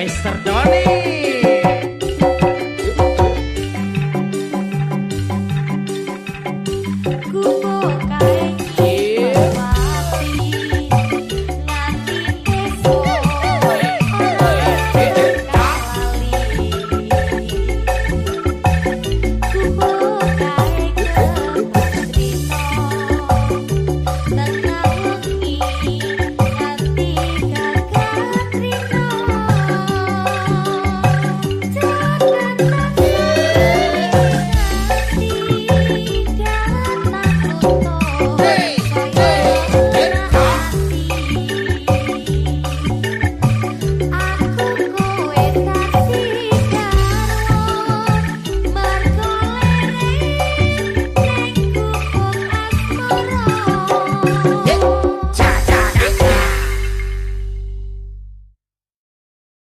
Mister Doni.